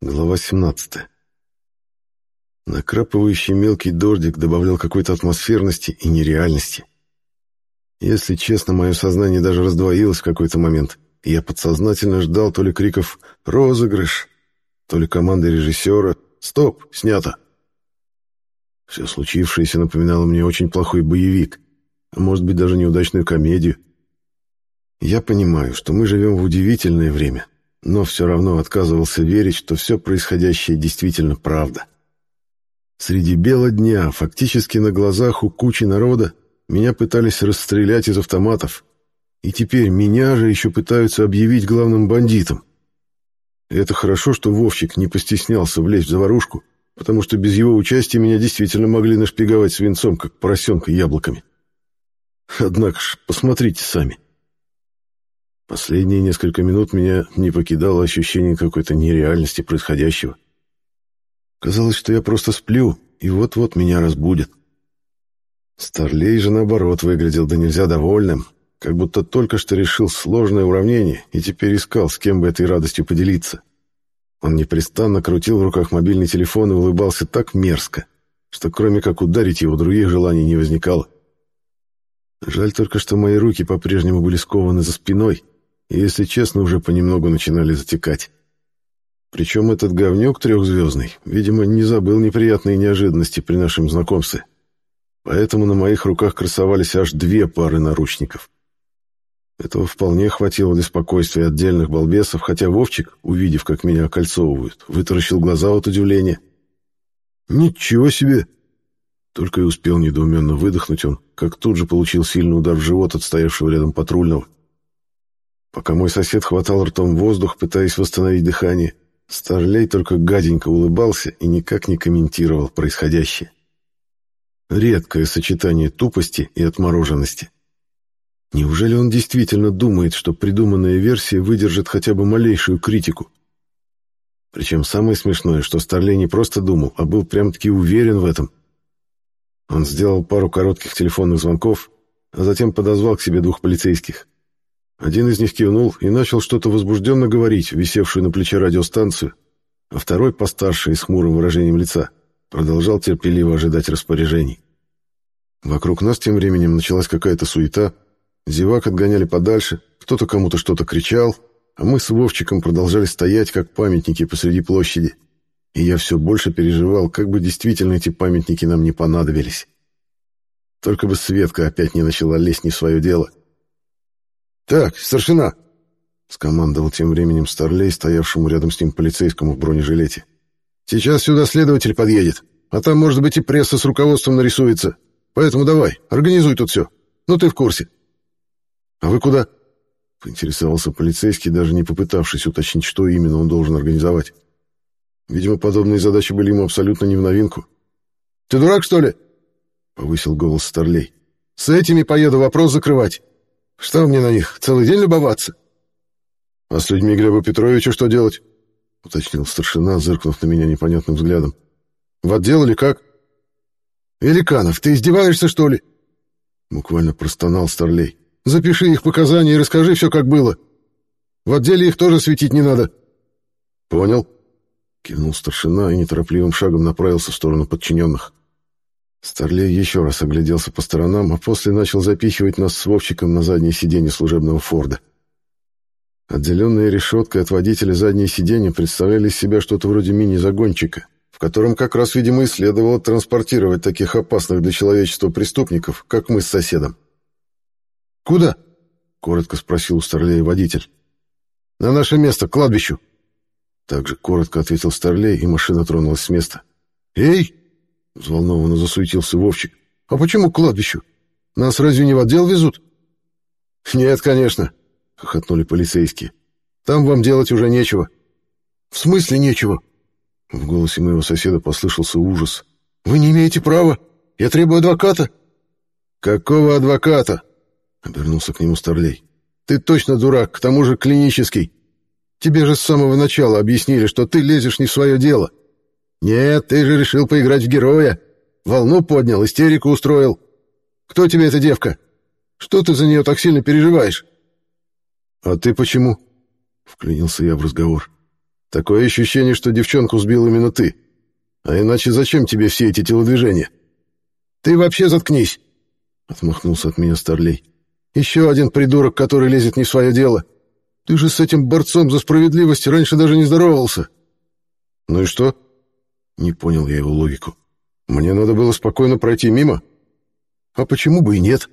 Глава 17. Накрапывающий мелкий дождик добавлял какой-то атмосферности и нереальности. Если честно, мое сознание даже раздвоилось в какой-то момент, и я подсознательно ждал то ли криков «Розыгрыш!», то ли команды режиссера «Стоп! Снято!». Все случившееся напоминало мне очень плохой боевик, а может быть даже неудачную комедию. Я понимаю, что мы живем в удивительное время, но все равно отказывался верить, что все происходящее действительно правда. Среди бела дня, фактически на глазах у кучи народа, меня пытались расстрелять из автоматов, и теперь меня же еще пытаются объявить главным бандитом. Это хорошо, что Вовчик не постеснялся влезть в заварушку, потому что без его участия меня действительно могли нашпиговать свинцом, как поросенка яблоками. Однако ж, посмотрите сами. Последние несколько минут меня не покидало ощущение какой-то нереальности происходящего. Казалось, что я просто сплю, и вот-вот меня разбудят. Старлей же, наоборот, выглядел да нельзя довольным, как будто только что решил сложное уравнение и теперь искал, с кем бы этой радостью поделиться. Он непрестанно крутил в руках мобильный телефон и улыбался так мерзко, что кроме как ударить его, других желаний не возникало. Жаль только, что мои руки по-прежнему были скованы за спиной, и, если честно, уже понемногу начинали затекать. Причем этот говнюк трехзвездный, видимо, не забыл неприятные неожиданности при нашем знакомстве. Поэтому на моих руках красовались аж две пары наручников. Этого вполне хватило для спокойствия отдельных балбесов, хотя Вовчик, увидев, как меня окольцовывают, вытаращил глаза от удивления. «Ничего себе!» Только и успел недоуменно выдохнуть он, как тут же получил сильный удар в живот от стоявшего рядом патрульного. Пока мой сосед хватал ртом воздух, пытаясь восстановить дыхание, Старлей только гаденько улыбался и никак не комментировал происходящее. Редкое сочетание тупости и отмороженности. Неужели он действительно думает, что придуманная версия выдержит хотя бы малейшую критику? Причем самое смешное, что Старлей не просто думал, а был прям-таки уверен в этом. Он сделал пару коротких телефонных звонков, а затем подозвал к себе двух полицейских. Один из них кивнул и начал что-то возбужденно говорить, висевшую на плече радиостанцию, а второй, постарше и с хмурым выражением лица, продолжал терпеливо ожидать распоряжений. Вокруг нас тем временем началась какая-то суета, зевак отгоняли подальше, кто-то кому-то что-то кричал, а мы с Вовчиком продолжали стоять, как памятники посреди площади. И я все больше переживал, как бы действительно эти памятники нам не понадобились. Только бы Светка опять не начала лезть не в свое дело. «Так, старшина!» — скомандовал тем временем Старлей, стоявшему рядом с ним полицейскому в бронежилете. «Сейчас сюда следователь подъедет, а там, может быть, и пресса с руководством нарисуется. Поэтому давай, организуй тут все. Ну, ты в курсе». «А вы куда?» — поинтересовался полицейский, даже не попытавшись уточнить, что именно он должен организовать. Видимо, подобные задачи были ему абсолютно не в новинку. «Ты дурак, что ли?» — повысил голос Старлей. «С этими поеду вопрос закрывать. Что мне на них, целый день любоваться? — А с людьми Глеба Петровича что делать? — уточнил старшина, зыркнув на меня непонятным взглядом. — В отдел или как? — Великанов, ты издеваешься, что ли? Буквально простонал Старлей. — Запиши их показания и расскажи все, как было. В отделе их тоже светить не надо. — Понял. — кивнул старшина и неторопливым шагом направился в сторону подчиненных. Старлей еще раз огляделся по сторонам, а после начал запихивать нас с Вовчиком на заднее сиденье служебного Форда. Отделенные решеткой от водителя задние сиденья представляли из себя что-то вроде мини-загончика, в котором как раз, видимо, и следовало транспортировать таких опасных для человечества преступников, как мы с соседом. «Куда?» — коротко спросил у Старлея водитель. «На наше место, к кладбищу». Также коротко ответил Старлей, и машина тронулась с места. «Эй!» Взволнованно засуетился Вовчик. «А почему к кладбищу? Нас разве не в отдел везут?» «Нет, конечно», — хохотнули полицейские. «Там вам делать уже нечего». «В смысле нечего?» В голосе моего соседа послышался ужас. «Вы не имеете права. Я требую адвоката». «Какого адвоката?» — обернулся к нему Старлей. «Ты точно дурак, к тому же клинический. Тебе же с самого начала объяснили, что ты лезешь не в свое дело. «Нет, ты же решил поиграть в героя. Волну поднял, истерику устроил. Кто тебе эта девка? Что ты за нее так сильно переживаешь?» «А ты почему?» — вклинился я в разговор. Такое ощущение, что девчонку сбил именно ты. А иначе зачем тебе все эти телодвижения? Ты вообще заткнись, отмахнулся от меня Старлей. Еще один придурок, который лезет не в свое дело. Ты же с этим борцом за справедливость раньше даже не здоровался. Ну и что? Не понял я его логику. Мне надо было спокойно пройти мимо. А почему бы и нет?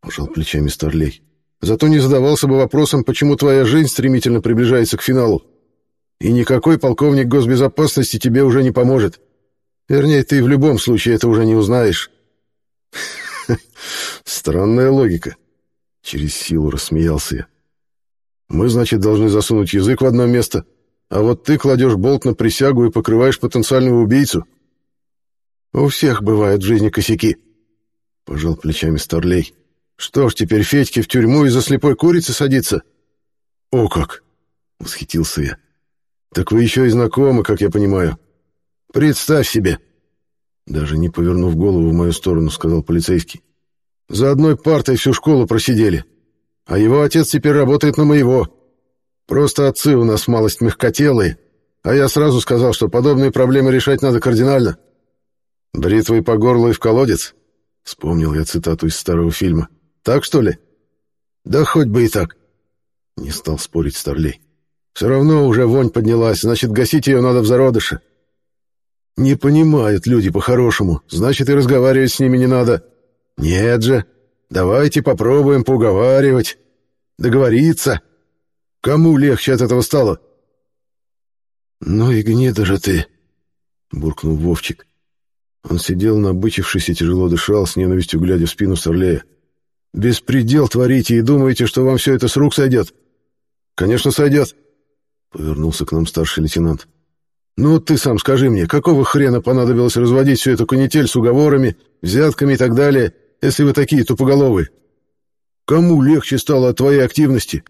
Пожал плечами Старлей. Зато не задавался бы вопросом, почему твоя жизнь стремительно приближается к финалу. И никакой полковник госбезопасности тебе уже не поможет. Вернее, ты в любом случае это уже не узнаешь. Странная логика. Через силу рассмеялся я. Мы, значит, должны засунуть язык в одно место, а вот ты кладешь болт на присягу и покрываешь потенциального убийцу. У всех бывают в жизни косяки. Пожал плечами Старлей. Что ж, теперь Федьке в тюрьму из-за слепой курицы садиться? О как! Восхитился я. Так вы еще и знакомы, как я понимаю. Представь себе. Даже не повернув голову в мою сторону, сказал полицейский. За одной партой всю школу просидели. А его отец теперь работает на моего. Просто отцы у нас малость мягкотелые. А я сразу сказал, что подобные проблемы решать надо кардинально. «Бритвой по горлу и в колодец?» Вспомнил я цитату из старого фильма. «Так, что ли?» «Да хоть бы и так». Не стал спорить Старлей. «Все равно уже вонь поднялась, значит, гасить ее надо в зародыше». «Не понимают люди по-хорошему, значит, и разговаривать с ними не надо». «Нет же, давайте попробуем поуговаривать, договориться. Кому легче от этого стало?» «Ну и гнида же ты», — буркнул Вовчик. Он сидел, набычившись и тяжело дышал, с ненавистью глядя в спину Старлея. «Беспредел творите и думаете, что вам все это с рук сойдет?» «Конечно, сойдет», — повернулся к нам старший лейтенант. «Ну ты сам скажи мне, какого хрена понадобилось разводить всю эту канитель с уговорами, взятками и так далее, если вы такие тупоголовые? Кому легче стало от твоей активности?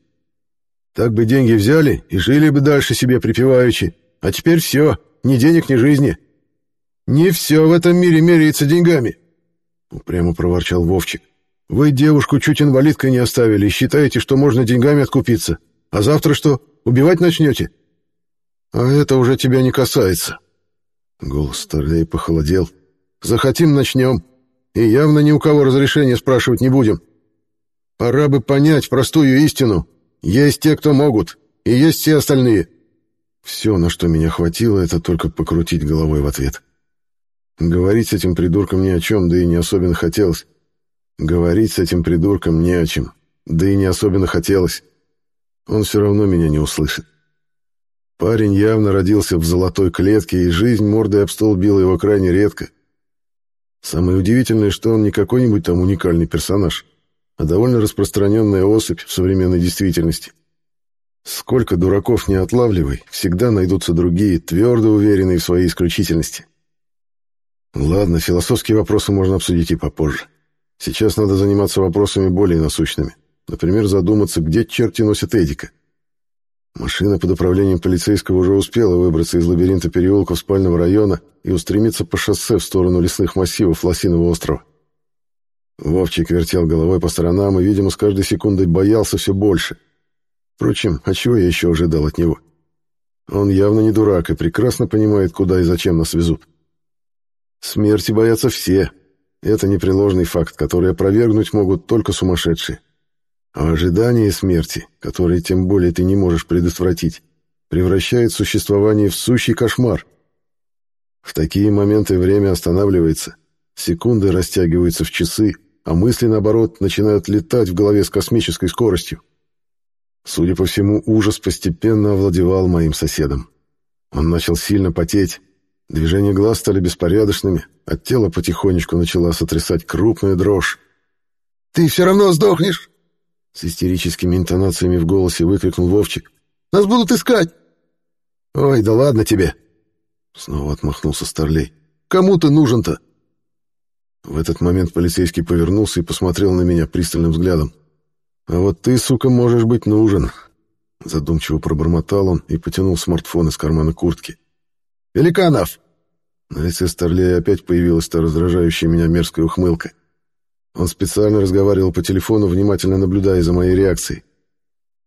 Так бы деньги взяли и жили бы дальше себе припеваючи, а теперь все, ни денег, ни жизни». «Не все в этом мире меряется деньгами», — упрямо проворчал Вовчик. «Вы девушку чуть инвалидкой не оставили и считаете, что можно деньгами откупиться. А завтра что, убивать начнете?» «А это уже тебя не касается». Голос Старлей похолодел. «Захотим — начнем. И явно ни у кого разрешения спрашивать не будем. Пора бы понять простую истину. Есть те, кто могут, и есть все остальные». Все, на что меня хватило, это только покрутить головой в ответ. Говорить с этим придурком ни о чем, да и не особенно хотелось. Говорить с этим придурком не о чем, да и не особенно хотелось. Он все равно меня не услышит. Парень явно родился в золотой клетке, и жизнь мордой об стол била его крайне редко. Самое удивительное, что он не какой-нибудь там уникальный персонаж, а довольно распространенная особь в современной действительности. Сколько дураков не отлавливай, всегда найдутся другие, твердо уверенные в своей исключительности. Ладно, философские вопросы можно обсудить и попозже. Сейчас надо заниматься вопросами более насущными. Например, задуматься, где черти носят Эдика. Машина под управлением полицейского уже успела выбраться из лабиринта переулков спального района и устремиться по шоссе в сторону лесных массивов Лосиного острова. Вовчик вертел головой по сторонам и, видимо, с каждой секундой боялся все больше. Впрочем, а чего я еще ожидал от него? Он явно не дурак и прекрасно понимает, куда и зачем нас везут. Смерти боятся все. Это непреложный факт, который опровергнуть могут только сумасшедшие. А ожидание смерти, которое тем более ты не можешь предотвратить, превращает существование в сущий кошмар. В такие моменты время останавливается, секунды растягиваются в часы, а мысли, наоборот, начинают летать в голове с космической скоростью. Судя по всему, ужас постепенно овладевал моим соседом. Он начал сильно потеть, Движения глаз стали беспорядочными, от тела потихонечку начала сотрясать крупная дрожь. «Ты все равно сдохнешь!» С истерическими интонациями в голосе выкрикнул Вовчик. «Нас будут искать!» «Ой, да ладно тебе!» Снова отмахнулся Старлей. «Кому ты нужен-то?» В этот момент полицейский повернулся и посмотрел на меня пристальным взглядом. «А вот ты, сука, можешь быть нужен!» Задумчиво пробормотал он и потянул смартфон из кармана куртки. Великанов!» На лице Старлея опять появилась та раздражающая меня мерзкая ухмылка. Он специально разговаривал по телефону, внимательно наблюдая за моей реакцией.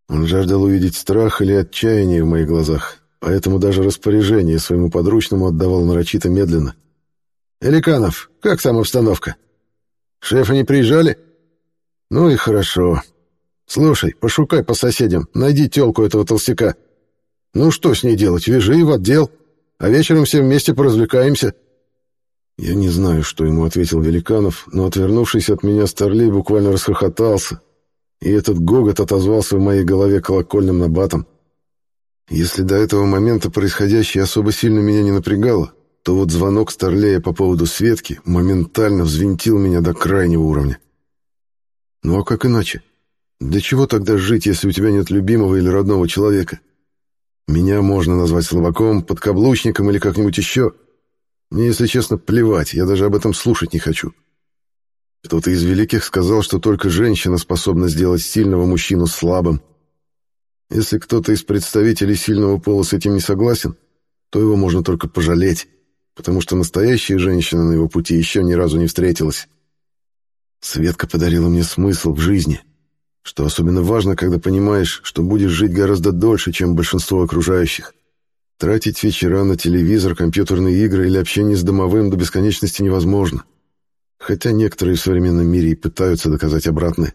Он жаждал увидеть страх или отчаяние в моих глазах, поэтому даже распоряжение своему подручному отдавал нарочито медленно. «Эликанов, как там обстановка? Шефы не приезжали?» «Ну и хорошо. Слушай, пошукай по соседям, найди тёлку этого толстяка. Ну что с ней делать, вяжи в отдел, а вечером все вместе поразвлекаемся». Я не знаю, что ему ответил Великанов, но, отвернувшись от меня, Старлей буквально расхохотался, и этот гогот отозвался в моей голове колокольным набатом. Если до этого момента происходящее особо сильно меня не напрягало, то вот звонок Старлея по поводу Светки моментально взвинтил меня до крайнего уровня. Ну а как иначе? Для чего тогда жить, если у тебя нет любимого или родного человека? Меня можно назвать слабаком, подкаблучником или как-нибудь еще — мне, если честно, плевать, я даже об этом слушать не хочу. Кто-то из великих сказал, что только женщина способна сделать сильного мужчину слабым. Если кто-то из представителей сильного пола с этим не согласен, то его можно только пожалеть, потому что настоящая женщина на его пути еще ни разу не встретилась. Светка подарила мне смысл в жизни, что особенно важно, когда понимаешь, что будешь жить гораздо дольше, чем большинство окружающих. Тратить вечера на телевизор, компьютерные игры или общение с домовым до бесконечности невозможно. Хотя некоторые в современном мире и пытаются доказать обратное.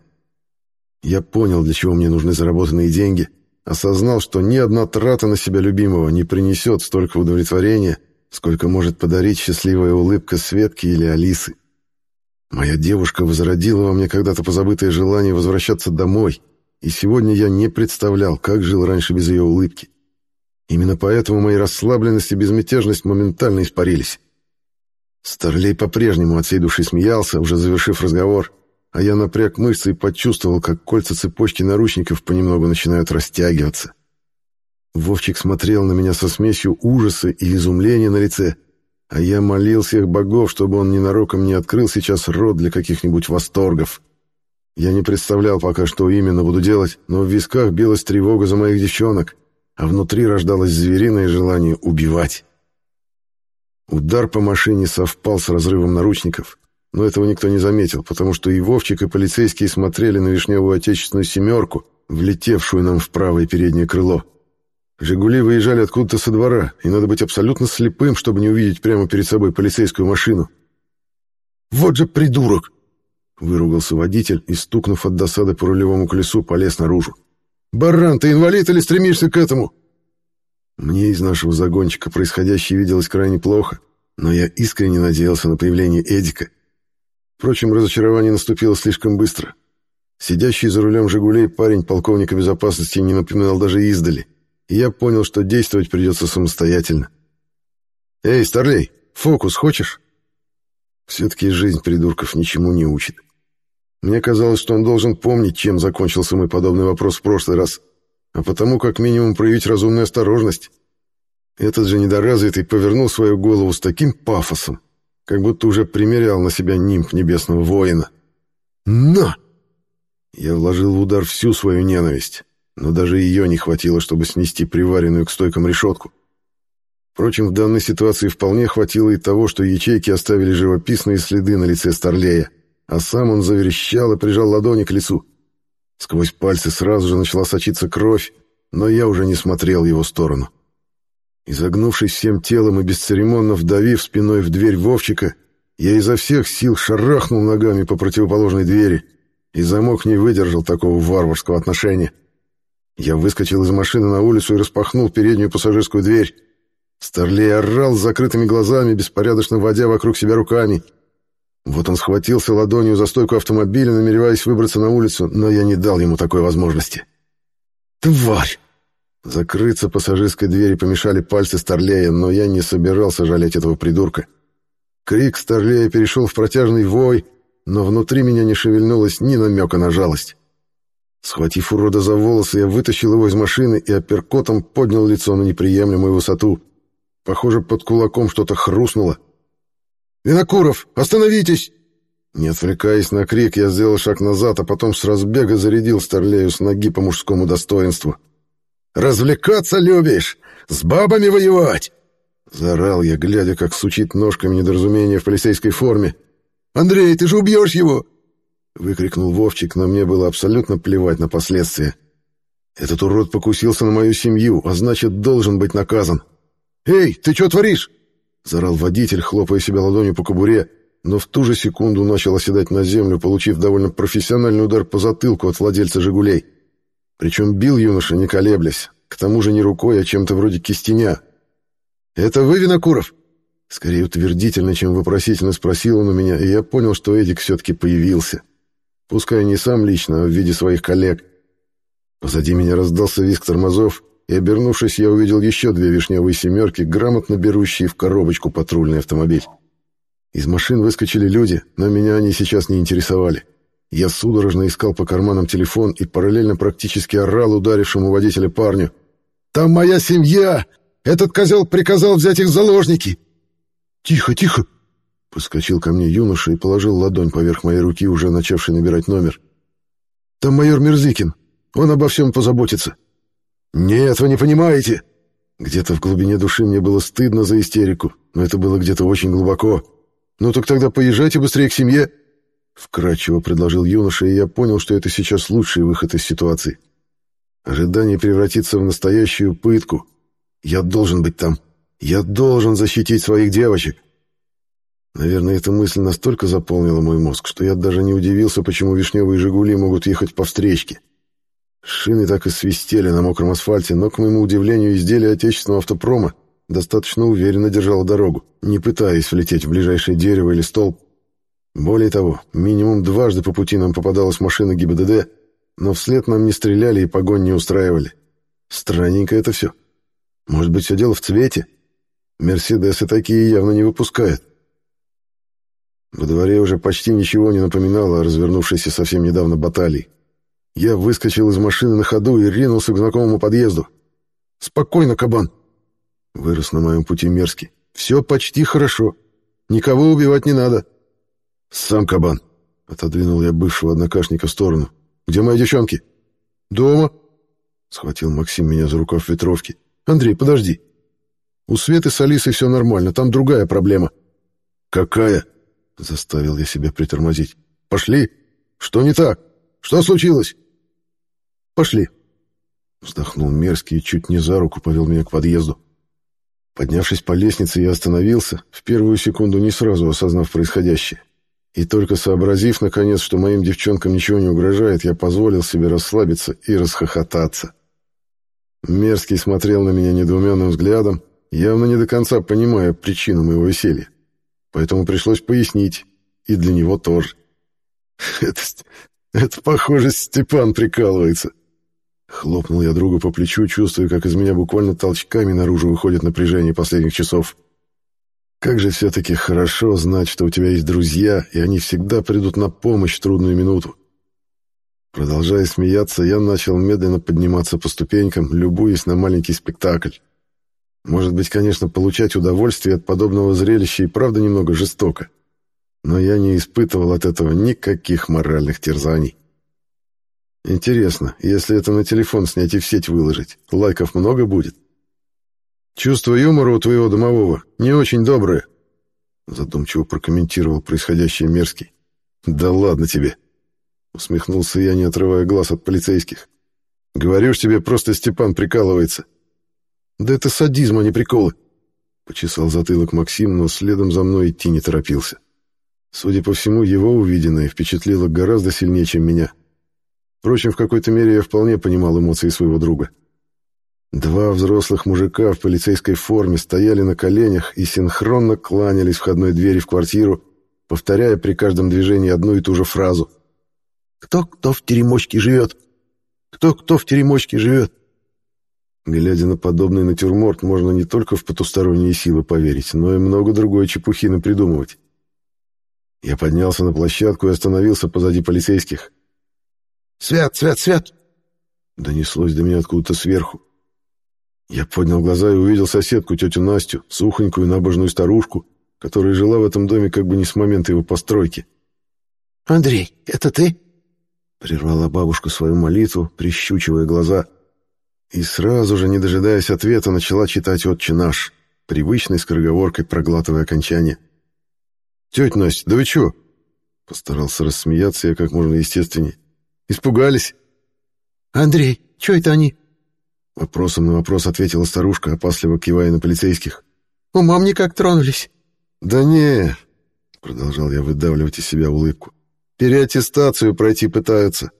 Я понял, для чего мне нужны заработанные деньги, осознал, что ни одна трата на себя любимого не принесет столько удовлетворения, сколько может подарить счастливая улыбка Светки или Алисы. Моя девушка возродила во мне когда-то позабытое желание возвращаться домой, и сегодня я не представлял, как жил раньше без ее улыбки. Именно поэтому мои расслабленность и безмятежность моментально испарились. Старлей по-прежнему от всей души смеялся, уже завершив разговор, а я напряг мышцы и почувствовал, как кольца цепочки наручников понемногу начинают растягиваться. Вовчик смотрел на меня со смесью ужаса и изумления на лице, а я молил всех богов, чтобы он ненароком не открыл сейчас рот для каких-нибудь восторгов. Я не представлял пока, что именно буду делать, но в висках билась тревога за моих девчонок — а внутри рождалось звериное желание убивать. Удар по машине совпал с разрывом наручников, но этого никто не заметил, потому что и Вовчик, и полицейские смотрели на вишневую отечественную «семерку», влетевшую нам в правое переднее крыло. «Жигули» выезжали откуда-то со двора, и надо быть абсолютно слепым, чтобы не увидеть прямо перед собой полицейскую машину. «Вот же придурок!» — выругался водитель и, стукнув от досады по рулевому колесу, полез наружу. «Баран, ты инвалид или стремишься к этому?» Мне из нашего загончика происходящее виделось крайне плохо, но я искренне надеялся на появление Эдика. Впрочем, разочарование наступило слишком быстро. Сидящий за рулем «Жигулей» парень полковника безопасности не напоминал даже издали, и я понял, что действовать придется самостоятельно. «Эй, Старлей, фокус хочешь?» Все-таки жизнь придурков ничему не учит. Мне казалось, что он должен помнить, чем закончился мой подобный вопрос в прошлый раз, а потому как минимум проявить разумную осторожность. Этот же недоразвитый повернул свою голову с таким пафосом, как будто уже примерял на себя нимб небесного воина. «На!» Я вложил в удар всю свою ненависть, но даже ее не хватило, чтобы снести приваренную к стойкам решетку. Впрочем, в данной ситуации вполне хватило и того, что ячейки оставили живописные следы на лице Старлея а сам он заверещал и прижал ладони к лицу. Сквозь пальцы сразу же начала сочиться кровь, но я уже не смотрел его сторону. Изогнувшись всем телом и бесцеремонно вдавив спиной в дверь Вовчика, я изо всех сил шарахнул ногами по противоположной двери, и замок не выдержал такого варварского отношения. Я выскочил из машины на улицу и распахнул переднюю пассажирскую дверь. Старлей орал с закрытыми глазами, беспорядочно водя вокруг себя руками — вот он схватился ладонью за стойку автомобиля, намереваясь выбраться на улицу, но я не дал ему такой возможности. «Тварь!» Закрыться пассажирской двери помешали пальцы Старлея, но я не собирался жалеть этого придурка. Крик Старлея перешел в протяжный вой, но внутри меня не шевельнулось ни намека на жалость. Схватив урода за волосы, я вытащил его из машины и апперкотом поднял лицо на неприемлемую высоту. Похоже, под кулаком что-то хрустнуло. «Винокуров, остановитесь!» Не отвлекаясь на крик, я сделал шаг назад, а потом с разбега зарядил Старлею с ноги по мужскому достоинству. «Развлекаться любишь? С бабами воевать?» Заорал я, глядя, как сучит ножками недоразумение в полицейской форме. «Андрей, ты же убьешь его!» Выкрикнул Вовчик, но мне было абсолютно плевать на последствия. Этот урод покусился на мою семью, а значит, должен быть наказан. «Эй, ты что творишь?» — заорал водитель, хлопая себя ладонью по кобуре, но в ту же секунду начал оседать на землю, получив довольно профессиональный удар по затылку от владельца «Жигулей». Причем бил юноша, не колеблясь, к тому же не рукой, а чем-то вроде кистеня. «Это вы, Винокуров?» Скорее утвердительно, чем вопросительно спросил он у меня, и я понял, что Эдик все-таки появился. Пускай не сам лично, а в виде своих коллег. Позади меня раздался визг тормозов, и, обернувшись, я увидел еще две вишневые семерки, грамотно берущие в коробочку патрульный автомобиль. Из машин выскочили люди, но меня они сейчас не интересовали. Я судорожно искал по карманам телефон и параллельно практически орал ударившему водителя парню. «Там моя семья! Этот козел приказал взять их в заложники!» «Тихо, тихо!» Подскочил ко мне юноша и положил ладонь поверх моей руки, уже начавший набирать номер. «Там майор Мерзыкин. Он обо всем позаботится». «Нет, вы не понимаете!» Где-то в глубине души мне было стыдно за истерику, но это было где-то очень глубоко. «Ну так тогда поезжайте быстрее к семье!» Вкратчиво предложил юноша, и я понял, что это сейчас лучший выход из ситуации. Ожидание превратится в настоящую пытку. Я должен быть там. Я должен защитить своих девочек. Наверное, эта мысль настолько заполнила мой мозг, что я даже не удивился, почему вишневые «Жигули» могут ехать по встречке. Шины так и свистели на мокром асфальте, но, к моему удивлению, изделие отечественного автопрома достаточно уверенно держало дорогу, не пытаясь влететь в ближайшее дерево или столб. Более того, минимум дважды по пути нам попадалась машина ГИБДД, но вслед нам не стреляли и погонь не устраивали. Странненько это все. Может быть, все дело в цвете? Мерседесы такие явно не выпускают. Во дворе уже почти ничего не напоминало о развернувшейся совсем недавно баталии. Я выскочил из машины на ходу и ринулся к знакомому подъезду. «Спокойно, кабан!» Вырос на моем пути мерзкий. «Все почти хорошо. Никого убивать не надо». «Сам кабан!» — отодвинул я бывшего однокашника в сторону. «Где мои девчонки?» «Дома», — схватил Максим меня за рукав ветровки. «Андрей, подожди. У Светы с Алисой все нормально, там другая проблема». «Какая?» — заставил я себя притормозить. «Пошли. Что не так? Что случилось?» «Пошли». Вздохнул мерзкий и чуть не за руку повел меня к подъезду. Поднявшись по лестнице, я остановился, в первую секунду не сразу осознав происходящее. И только сообразив, наконец, что моим девчонкам ничего не угрожает, я позволил себе расслабиться и расхохотаться. Мерзкий смотрел на меня недоуменным взглядом, явно не до конца понимая причину моего веселья. Поэтому пришлось пояснить, и для него тоже. «Это, это похоже, Степан прикалывается», Хлопнул я другу по плечу, чувствуя, как из меня буквально толчками наружу выходит напряжение последних часов. Как же все-таки хорошо знать, что у тебя есть друзья, и они всегда придут на помощь в трудную минуту. Продолжая смеяться, я начал медленно подниматься по ступенькам, любуясь на маленький спектакль. Может быть, конечно, получать удовольствие от подобного зрелища и правда немного жестоко. Но я не испытывал от этого никаких моральных терзаний. Интересно, если это на телефон снять и в сеть выложить, лайков много будет? Чувство юмора у твоего домового не очень доброе, задумчиво прокомментировал происходящее мерзкий. Да ладно тебе, усмехнулся я, не отрывая глаз от полицейских. Говорю ж тебе, просто Степан прикалывается. Да это садизм, а не приколы. Почесал затылок Максим, но следом за мной идти не торопился. Судя по всему, его увиденное впечатлило гораздо сильнее, чем меня. Впрочем, в какой-то мере я вполне понимал эмоции своего друга. Два взрослых мужика в полицейской форме стояли на коленях и синхронно кланялись входной двери в квартиру, повторяя при каждом движении одну и ту же фразу. «Кто-кто в теремочке живет? Кто-кто в теремочке живет?» Глядя на подобный натюрморт, можно не только в потусторонние силы поверить, но и много другой чепухи напридумывать. Я поднялся на площадку и остановился позади полицейских. «Свят, свят, свят!» Донеслось до меня откуда-то сверху. Я поднял глаза и увидел соседку, тетю Настю, сухонькую набожную старушку, которая жила в этом доме как бы не с момента его постройки. «Андрей, это ты?» Прервала бабушка свою молитву, прищучивая глаза. И сразу же, не дожидаясь ответа, начала читать «Отче наш», привычной скороговоркой проглатывая окончание. «Тетя Настя, да вы чего?» Постарался рассмеяться я как можно естественней. Испугались?» «Андрей, Чё это они?» Вопросом на вопрос ответила старушка, опасливо кивая на полицейских. «Умом никак тронулись». «Да не...» — продолжал я выдавливать из себя улыбку. «Переаттестацию пройти пытаются.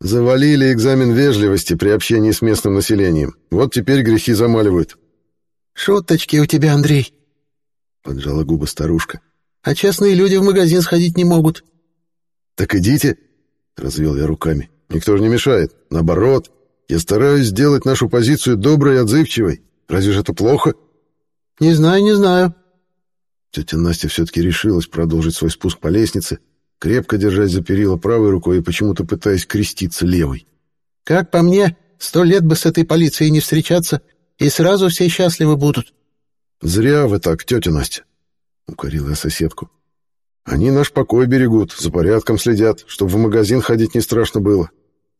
Завалили экзамен вежливости при общении с местным населением. Вот теперь грехи замаливают». «Шуточки у тебя, Андрей», — поджала губы старушка. «А честные люди в магазин сходить не могут». «Так идите», — развел я руками. «Никто же не мешает. Наоборот, я стараюсь сделать нашу позицию доброй и отзывчивой. Разве же это плохо?» «Не знаю, не знаю». Тетя Настя все-таки решилась продолжить свой спуск по лестнице, крепко держась за перила правой рукой и почему-то пытаясь креститься левой. «Как по мне, сто лет бы с этой полицией не встречаться, и сразу все счастливы будут». «Зря вы так, тетя Настя», — укорила я соседку. «Они наш покой берегут, за порядком следят, чтобы в магазин ходить не страшно было.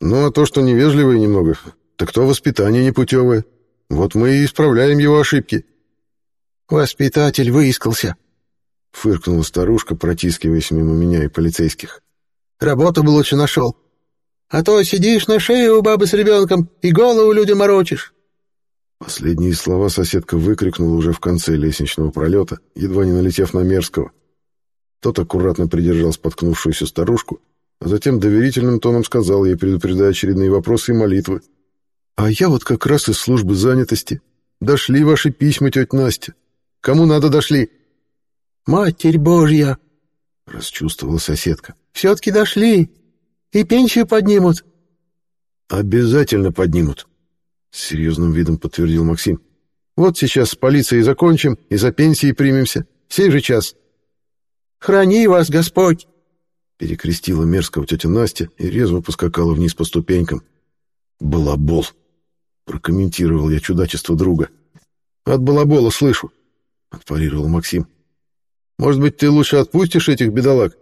Ну, а то, что невежливые немного, так то воспитание непутевое. Вот мы и исправляем его ошибки». «Воспитатель выискался», — фыркнула старушка, протискиваясь мимо меня и полицейских. «Работу бы лучше нашел. А то сидишь на шее у бабы с ребенком и голову людям морочишь». Последние слова соседка выкрикнула уже в конце лестничного пролета, едва не налетев на Мерзкого. Тот аккуратно придержал споткнувшуюся старушку, а затем доверительным тоном сказал ей, предупреждая очередные вопросы и молитвы. «А я вот как раз из службы занятости. Дошли ваши письма, тетя Настя. Кому надо, дошли». «Матерь Божья!» — расчувствовала соседка. «Все-таки дошли. И пенсию поднимут». «Обязательно поднимут», — с серьезным видом подтвердил Максим. «Вот сейчас с полицией закончим и за пенсией примемся. Сей же час». «Храни вас, Господь!» Перекрестила мерзкого тетя Настя и резво поскакала вниз по ступенькам. «Балабол!» — прокомментировал я чудачество друга. «От балабола слышу!» — отпарировал Максим. «Может быть, ты лучше отпустишь этих бедолаг?»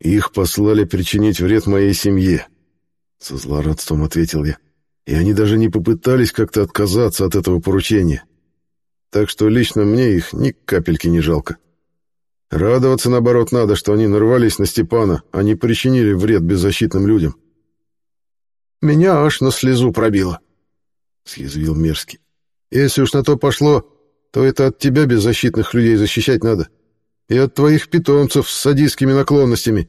«Их послали причинить вред моей семье», — со злорадством ответил я. «И они даже не попытались как-то отказаться от этого поручения. Так что лично мне их ни капельки не жалко». Радоваться, наоборот, надо, что они нарвались на Степана, а не причинили вред беззащитным людям. «Меня аж на слезу пробило», — съязвил Мерзкий. «Если уж на то пошло, то это от тебя беззащитных людей защищать надо. И от твоих питомцев с садистскими наклонностями».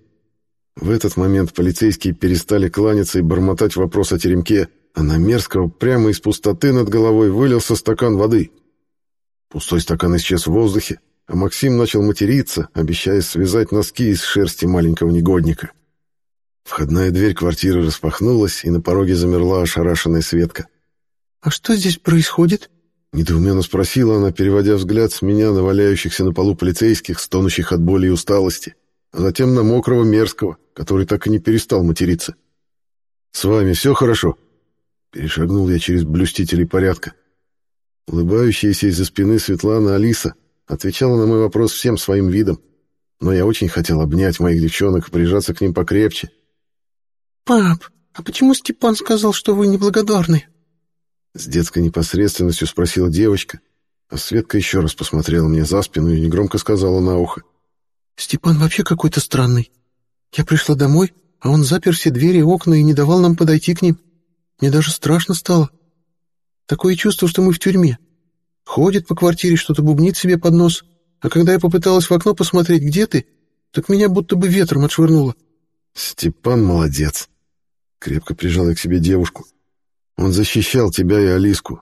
В этот момент полицейские перестали кланяться и бормотать вопрос о теремке, а на Мерзкого прямо из пустоты над головой вылился стакан воды. Пустой стакан исчез в воздухе, а Максим начал материться, обещая связать носки из шерсти маленького негодника. Входная дверь квартиры распахнулась, и на пороге замерла ошарашенная Светка. «А что здесь происходит?» Недоуменно спросила она, переводя взгляд с меня на валяющихся на полу полицейских, стонущих от боли и усталости, а затем на мокрого мерзкого, который так и не перестал материться. «С вами все хорошо?» Перешагнул я через блюстителей порядка. Улыбающаяся из-за спины Светлана Алиса Отвечала на мой вопрос всем своим видом, но я очень хотел обнять моих девчонок и прижаться к ним покрепче. «Пап, а почему Степан сказал, что вы неблагодарны?» С детской непосредственностью спросила девочка, а Светка еще раз посмотрела мне за спину и негромко сказала на ухо. «Степан вообще какой-то странный. Я пришла домой, а он запер все двери и окна и не давал нам подойти к ним. Мне даже страшно стало. Такое чувство, что мы в тюрьме. Ходит по квартире, что-то бубнит себе под нос. А когда я попыталась в окно посмотреть, где ты, так меня будто бы ветром отшвырнуло. Степан молодец. Крепко прижал я к себе девушку. Он защищал тебя и Алиску.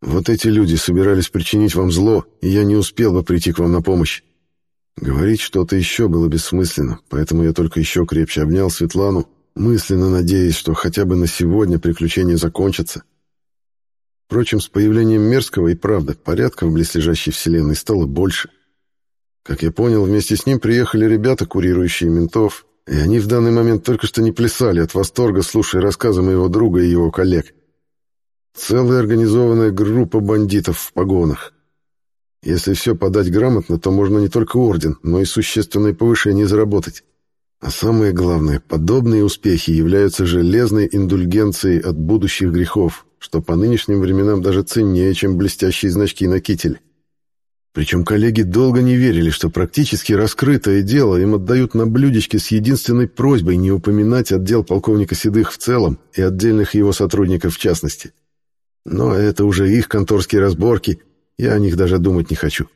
Вот эти люди собирались причинить вам зло, и я не успел бы прийти к вам на помощь. Говорить что-то еще было бессмысленно, поэтому я только еще крепче обнял Светлану, мысленно надеясь, что хотя бы на сегодня приключения закончатся, Впрочем, с появлением Мерзкого и правда порядка в близлежащей вселенной стало больше. Как я понял, вместе с ним приехали ребята, курирующие ментов, и они в данный момент только что не плясали от восторга, слушая рассказы моего друга и его коллег. Целая организованная группа бандитов в погонах. Если все подать грамотно, то можно не только орден, но и существенное повышение заработать. А самое главное, подобные успехи являются железной индульгенцией от будущих грехов, что по нынешним временам даже ценнее, чем блестящие значки на кителе. Причем коллеги долго не верили, что практически раскрытое дело им отдают на блюдечке с единственной просьбой не упоминать отдел полковника Седых в целом и отдельных его сотрудников в частности. Но это уже их конторские разборки, я о них даже думать не хочу.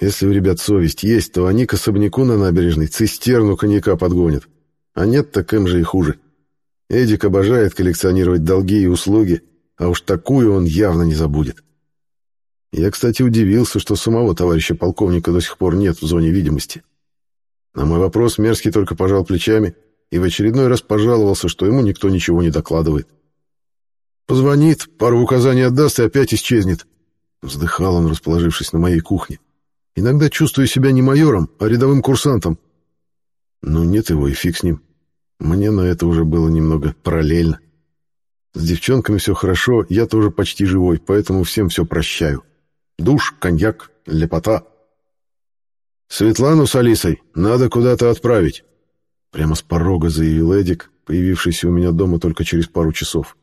Если у ребят совесть есть, то они к особняку на набережной цистерну коньяка подгонят. А нет, так им же и хуже. Эдик обожает коллекционировать долги и услуги, а уж такую он явно не забудет. Я, кстати, удивился, что самого товарища полковника до сих пор нет в зоне видимости. На мой вопрос Мерзкий только пожал плечами и в очередной раз пожаловался, что ему никто ничего не докладывает. «Позвонит, пару указаний отдаст и опять исчезнет», — вздыхал он, расположившись на моей кухне. «Иногда чувствую себя не майором, а рядовым курсантом». Ну, нет его и фиг с ним. Мне на это уже было немного параллельно. С девчонками все хорошо, я тоже почти живой, поэтому всем все прощаю. Душ, коньяк, лепота. «Светлану с Алисой надо куда-то отправить», — прямо с порога заявил Эдик, появившийся у меня дома только через пару часов.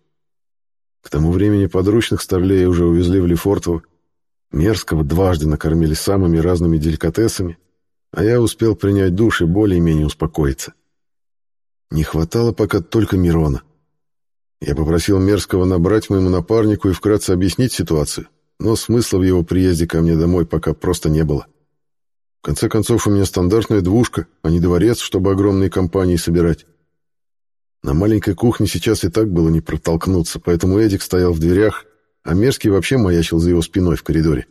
К тому времени подручных старлей уже увезли в Лефортово. Мерзкого дважды накормили самыми разными деликатесами, а я успел принять душ и более-менее успокоиться. Не хватало пока только Мирона. Я попросил Мерзкого набрать моему напарнику и вкратце объяснить ситуацию, но смысла в его приезде ко мне домой пока просто не было. В конце концов, у меня стандартная двушка, а не дворец, чтобы огромные компании собирать. На маленькой кухне сейчас и так было не протолкнуться, поэтому Эдик стоял в дверях, а Мерзкий вообще маячил за его спиной в коридоре.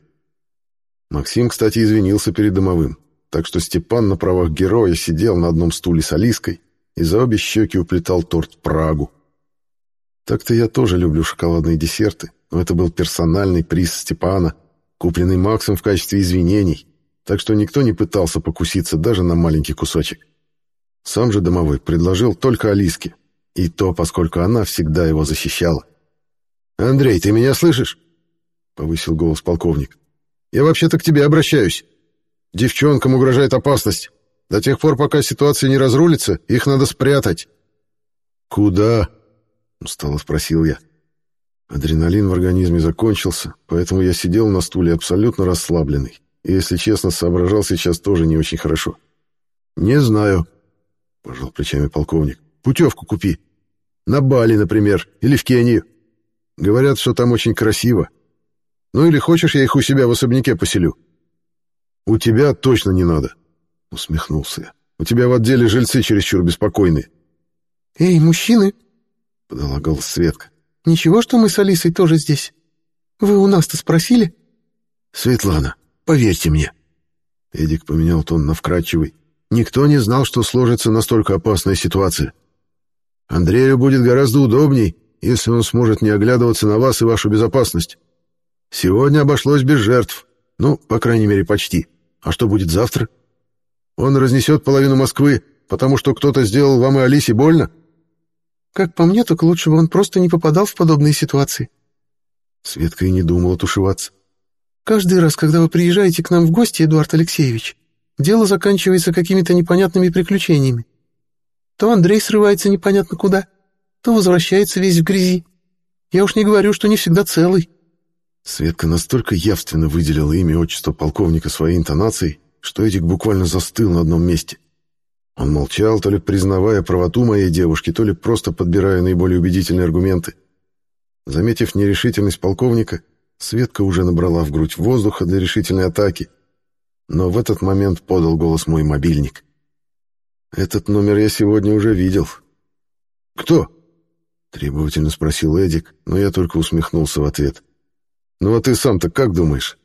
Максим, кстати, извинился перед домовым, так что Степан на правах героя сидел на одном стуле с Алиской и за обе щеки уплетал торт Прагу. Так-то я тоже люблю шоколадные десерты, но это был персональный приз Степана, купленный Максом в качестве извинений, так что никто не пытался покуситься даже на маленький кусочек. Сам же домовой предложил только Алиске, и то, поскольку она всегда его защищала. «Андрей, ты меня слышишь?» — повысил голос полковник. «Я вообще-то к тебе обращаюсь. Девчонкам угрожает опасность. До тех пор, пока ситуация не разрулится, их надо спрятать». «Куда?» — устало спросил я. Адреналин в организме закончился, поэтому я сидел на стуле абсолютно расслабленный. И, если честно, соображал сейчас тоже не очень хорошо. «Не знаю», — пожал плечами полковник. «Путевку купи. На Бали, например, или в Кению. Говорят, что там очень красиво. Ну или хочешь, я их у себя в особняке поселю?» «У тебя точно не надо», — усмехнулся я. «У тебя в отделе жильцы чересчур беспокойные». «Эй, мужчины!» — подала голос Светка. «Ничего, что мы с Алисой тоже здесь? Вы у нас-то спросили?» «Светлана, поверьте мне». Эдик поменял тон на вкрадчивый. Никто не знал, что сложится настолько опасная ситуация. Андрею будет гораздо удобней, если он сможет не оглядываться на вас и вашу безопасность. Сегодня обошлось без жертв. Ну, по крайней мере, почти. А что будет завтра? Он разнесет половину Москвы, потому что кто-то сделал вам и Алисе больно? Как по мне, так лучше бы он просто не попадал в подобные ситуации. Светка и не думала тушеваться. Каждый раз, когда вы приезжаете к нам в гости, Эдуард Алексеевич, дело заканчивается какими-то непонятными приключениями. То Андрей срывается непонятно куда, то возвращается весь в грязи. Я уж не говорю, что не всегда целый. Светка настолько явственно выделила имя отчество полковника своей интонацией, что Эдик буквально застыл на одном месте. Он молчал, то ли признавая правоту моей девушки, то ли просто подбирая наиболее убедительные аргументы. Заметив нерешительность полковника, Светка уже набрала в грудь воздуха для решительной атаки — но в этот момент подал голос мой мобильник. Этот номер я сегодня уже видел. «Кто?» — требовательно спросил Эдик, но я только усмехнулся в ответ. «Ну а ты сам-то как думаешь?»